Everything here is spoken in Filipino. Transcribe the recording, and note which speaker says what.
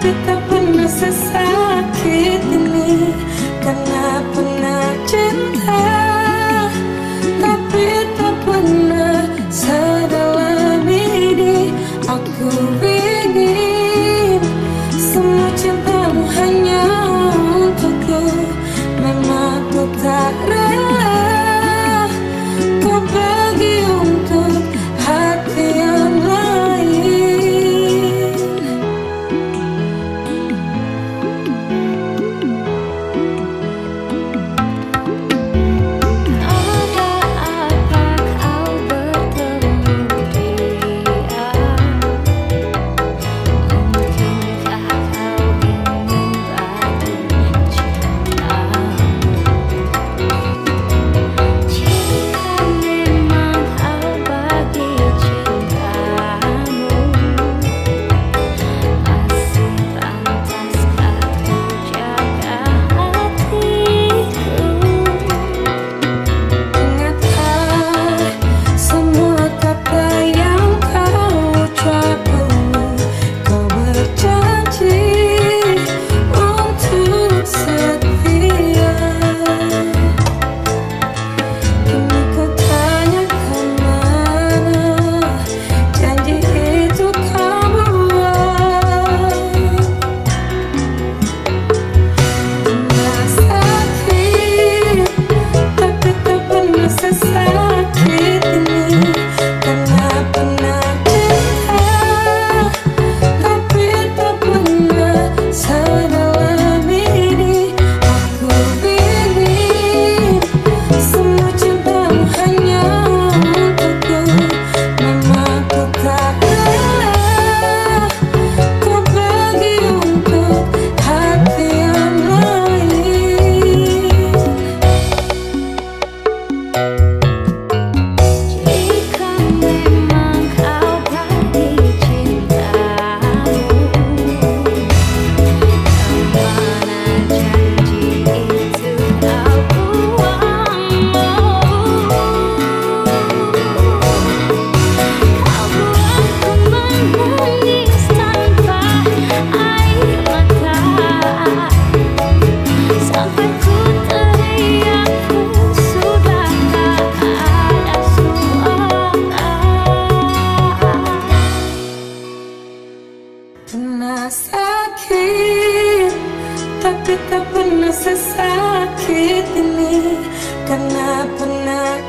Speaker 1: to masasakit Ini ka na